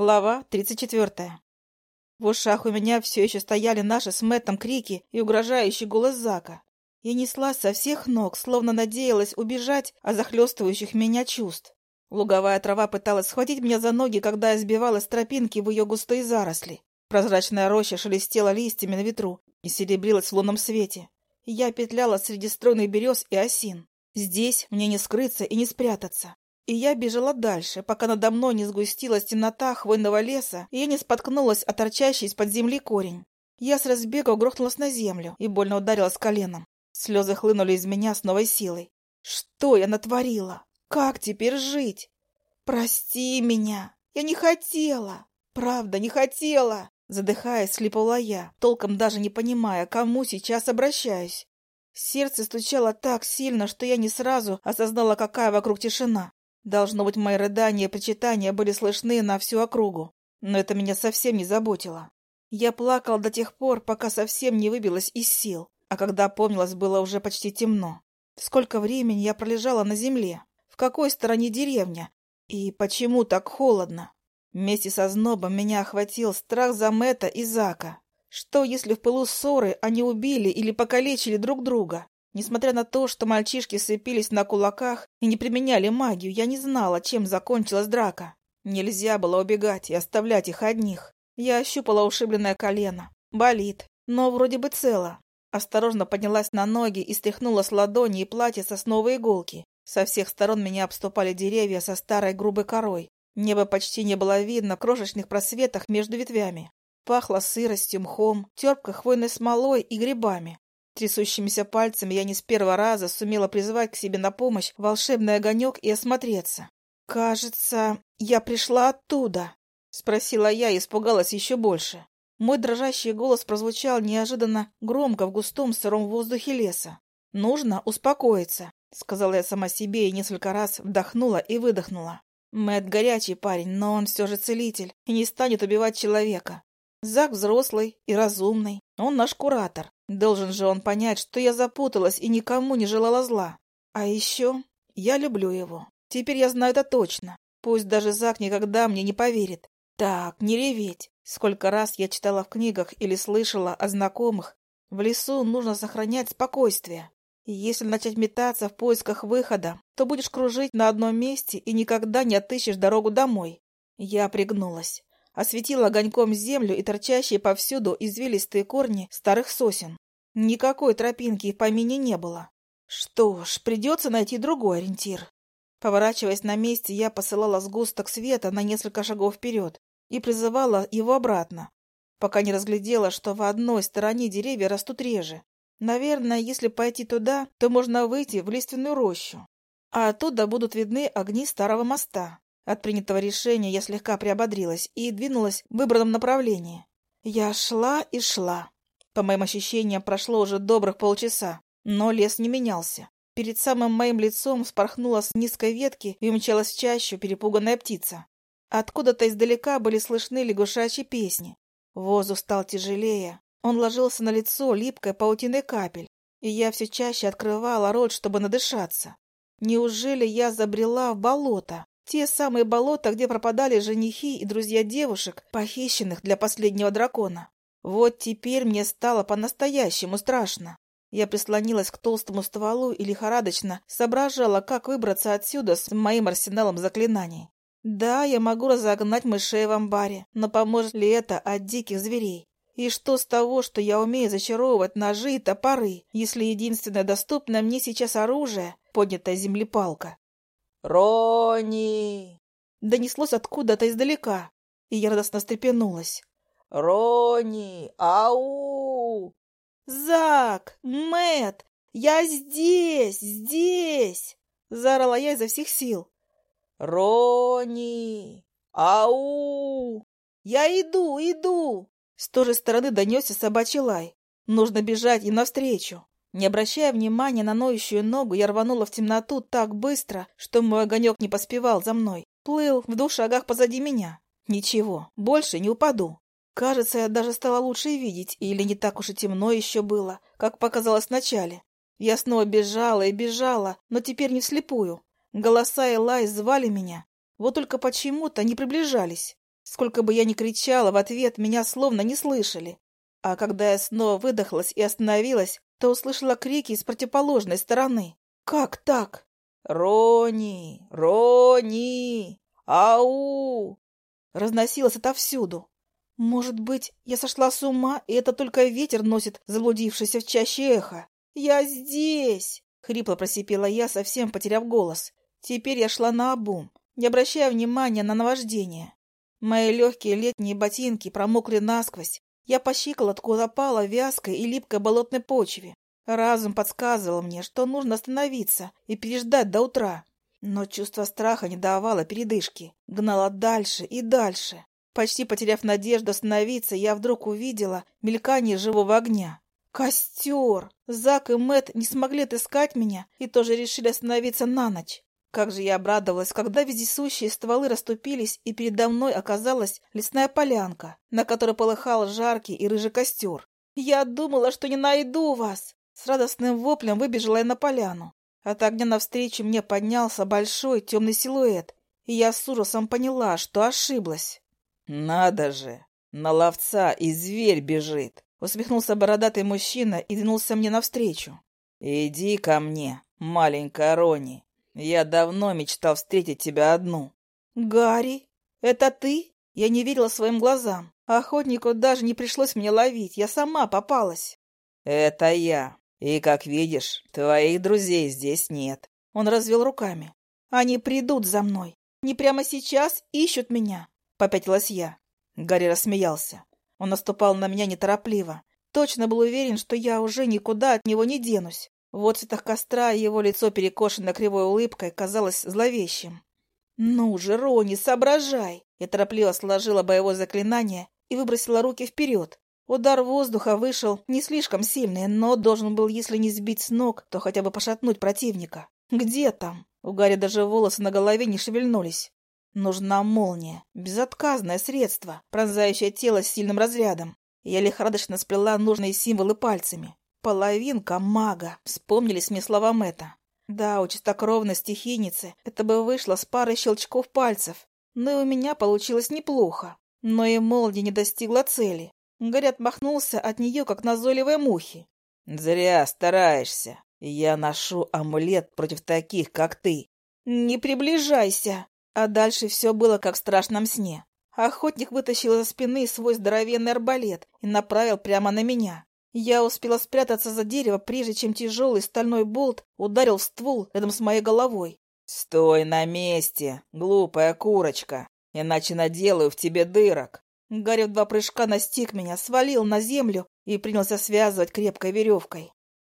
Глава 34. В ушах у меня все еще стояли наши с Мэттом крики и угрожающий голос Зака. Я неслась со всех ног, словно надеялась убежать от захлестывающих меня чувств. Луговая трава пыталась схватить меня за ноги, когда я сбивалась с тропинки в ее густые заросли. Прозрачная роща шелестела листьями на ветру и серебрилась в лунном свете. Я петляла среди стройных берез и осин. Здесь мне не скрыться и не спрятаться. И я бежала дальше, пока надо мной не сгустилась темнота хвойного леса, и не споткнулась о торчащий из-под земли корень. Я с разбега грохнулась на землю и больно ударилась коленом. Слезы хлынули из меня с новой силой. Что я натворила? Как теперь жить? Прости меня. Я не хотела. Правда, не хотела. Задыхаясь, слепала я, толком даже не понимая, кому сейчас обращаюсь. Сердце стучало так сильно, что я не сразу осознала, какая вокруг тишина. Должно быть, мои рыдания и причитания были слышны на всю округу, но это меня совсем не заботило. Я плакала до тех пор, пока совсем не выбилась из сил, а когда опомнилась, было уже почти темно. Сколько времени я пролежала на земле? В какой стороне деревня? И почему так холодно? Вместе со знобом меня охватил страх за Мэтта и Зака. Что, если в пылу ссоры они убили или покалечили друг друга? Несмотря на то, что мальчишки сцепились на кулаках и не применяли магию, я не знала, чем закончилась драка. Нельзя было убегать и оставлять их одних. Я ощупала ушибленное колено. Болит, но вроде бы цело. Осторожно поднялась на ноги и стряхнула с ладони и платья сосновые иголки. Со всех сторон меня обступали деревья со старой грубой корой. Небо почти не было видно в крошечных просветах между ветвями. Пахло сыростью, мхом, терпкой хвойной смолой и грибами. Трясущимися пальцами я не с первого раза сумела призвать к себе на помощь волшебный огонек и осмотреться. «Кажется, я пришла оттуда», — спросила я и испугалась еще больше. Мой дрожащий голос прозвучал неожиданно громко в густом сыром воздухе леса. «Нужно успокоиться», — сказала я сама себе и несколько раз вдохнула и выдохнула. Мэт горячий парень, но он все же целитель и не станет убивать человека. Зак взрослый и разумный, он наш куратор. Должен же он понять, что я запуталась и никому не желала зла. А еще я люблю его. Теперь я знаю это точно. Пусть даже Зак никогда мне не поверит. Так, не реветь. Сколько раз я читала в книгах или слышала о знакомых. В лесу нужно сохранять спокойствие. И если начать метаться в поисках выхода, то будешь кружить на одном месте и никогда не отыщешь дорогу домой. Я пригнулась осветила огоньком землю и торчащие повсюду извилистые корни старых сосен. Никакой тропинки в помине не было. Что ж, придется найти другой ориентир. Поворачиваясь на месте, я посылала сгусток света на несколько шагов вперед и призывала его обратно, пока не разглядела, что в одной стороне деревья растут реже. Наверное, если пойти туда, то можно выйти в лиственную рощу, а оттуда будут видны огни старого моста. От принятого решения я слегка приободрилась и двинулась в выбранном направлении. Я шла и шла. По моим ощущениям, прошло уже добрых полчаса, но лес не менялся. Перед самым моим лицом вспорхнула с низкой ветки и умчалась в чащу перепуганная птица. Откуда-то издалека были слышны лягушачьи песни. Воздух стал тяжелее. Он ложился на лицо липкой паутиной капель, и я все чаще открывала рот, чтобы надышаться. Неужели я забрела в болото? Те самые болота, где пропадали женихи и друзья девушек, похищенных для последнего дракона. Вот теперь мне стало по-настоящему страшно. Я прислонилась к толстому стволу и лихорадочно соображала, как выбраться отсюда с моим арсеналом заклинаний. Да, я могу разогнать мышей в амбаре, но поможет ли это от диких зверей? И что с того, что я умею зачаровывать ножи и топоры, если единственное доступное мне сейчас оружие — поднятая землепалка? «Рони!» Донеслось откуда-то издалека, и я радостно встрепенулась. «Рони! Ау!» «Зак! Мэт! Я здесь! Здесь!» Заорала я изо всех сил. «Рони! Ау!» «Я иду, иду!» С той же стороны донесся собачий лай. Нужно бежать им навстречу. Не обращая внимания на ноющую ногу, я рванула в темноту так быстро, что мой огонек не поспевал за мной. Плыл в двух шагах позади меня. Ничего, больше не упаду. Кажется, я даже стала лучше видеть, или не так уж и темно еще было, как показалось вначале. Я снова бежала и бежала, но теперь не вслепую. Голоса и лай звали меня. Вот только почему-то не приближались. Сколько бы я ни кричала в ответ, меня словно не слышали. А когда я снова выдохлась и остановилась, то услышала крики с противоположной стороны. «Как так?» «Рони! Рони! Ау!» Разносилось отовсюду. Может быть, я сошла с ума, и это только ветер носит заблудившееся в чаще эхо. «Я здесь!» — хрипло просипела я, совсем потеряв голос. Теперь я шла на обум, не обращая внимания на наваждение. Мои легкие летние ботинки промокли насквозь. Я по щиколотку запала вязкой и липкой болотной почве. Разум подсказывал мне, что нужно остановиться и переждать до утра. Но чувство страха не давало передышки, гнало дальше и дальше. Почти потеряв надежду остановиться, я вдруг увидела мелькание живого огня. Костер! Зак и Мэт не смогли отыскать меня и тоже решили остановиться на ночь. Как же я обрадовалась, когда вездесущие стволы расступились, и передо мной оказалась лесная полянка, на которой полыхал жаркий и рыжий костер. Я думала, что не найду вас. С радостным воплем выбежала я на поляну. От огня навстречу мне поднялся большой темный силуэт, и я с ужасом поняла, что ошиблась. «Надо же! На ловца и зверь бежит!» Усмехнулся бородатый мужчина и двинулся мне навстречу. «Иди ко мне, маленькая Рони. Я давно мечтал встретить тебя одну. Гарри, это ты? Я не верила своим глазам. Охотнику даже не пришлось мне ловить, я сама попалась. Это я. И, как видишь, твоих друзей здесь нет. Он развел руками. Они придут за мной. Не прямо сейчас ищут меня. Попятилась я. Гарри рассмеялся. Он наступал на меня неторопливо. Точно был уверен, что я уже никуда от него не денусь. В отцветах костра его лицо, перекошенное кривой улыбкой, казалось зловещим. «Ну же, Рони, соображай!» Я торопливо сложила боевое заклинание и выбросила руки вперед. Удар воздуха вышел не слишком сильный, но должен был, если не сбить с ног, то хотя бы пошатнуть противника. «Где там?» У Гарри даже волосы на голове не шевельнулись. Нужна молния, безотказное средство, пронзающее тело с сильным разрядом. Я лихорадочно сплела нужные символы пальцами. Половинка мага. Вспомнились мне слова Мэтта. Да, у чистокровной стихийницы это бы вышло с парой щелчков пальцев. Но и у меня получилось неплохо. Но и молния не достигла цели. Гарри отмахнулся от нее, как назойливые мухи. «Зря стараешься. Я ношу амулет против таких, как ты». «Не приближайся!» А дальше все было, как в страшном сне. Охотник вытащил из спины свой здоровенный арбалет и направил прямо на меня. Я успела спрятаться за дерево, прежде чем тяжелый стальной болт ударил в ствол рядом с моей головой. «Стой на месте, глупая курочка, иначе наделаю в тебе дырок!» Гарри в два прыжка настиг меня, свалил на землю и принялся связывать крепкой веревкой.